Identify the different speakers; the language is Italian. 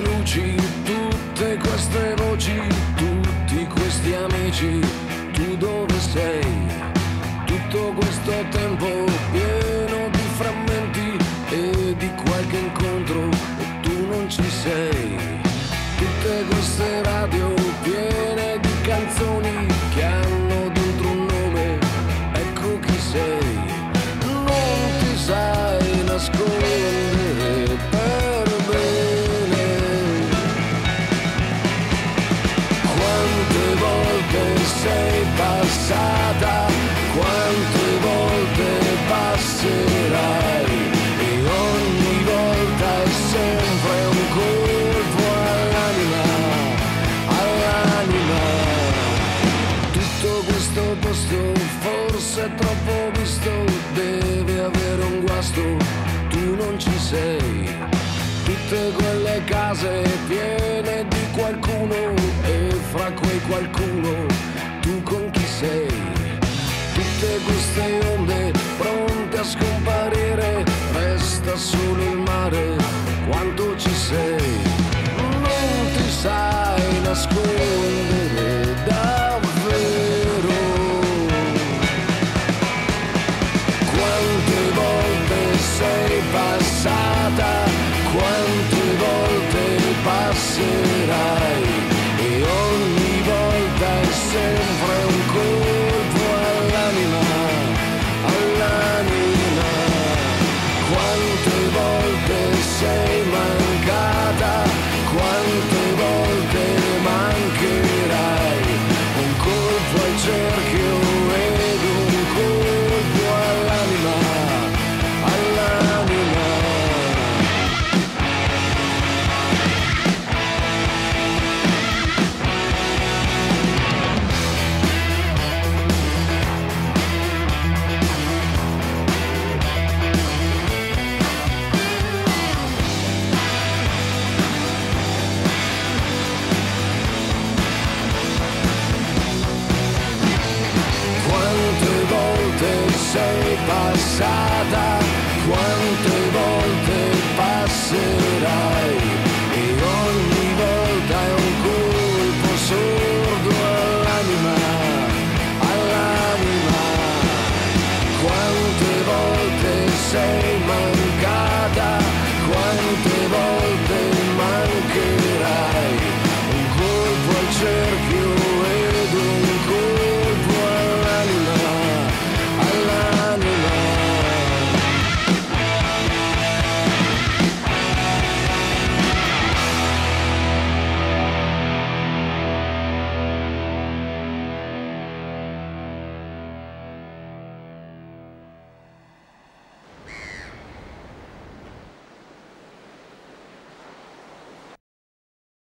Speaker 1: luci, tutte queste voci, tutti questi amici, tu dove sei? Tutto questo tempo pieno di frammenti e di qualche incontro e tu non ci sei. Tutte queste sei passata, quante volte passerai e ogni volta è sempre un colpo all'anima, all'anima. Tutto questo posto forse è troppo visto, deve avere un guasto, tu non ci sei. Tutte quelle case piene di qualcuno e fra quei qualcuno tu con chi sei. Tutte queste onde pronte a scomparire, resta solo il mare, quanto ci sei. Non ti sai nascondere davvero. Quante volte sei passata, quante volte passerai. cuánto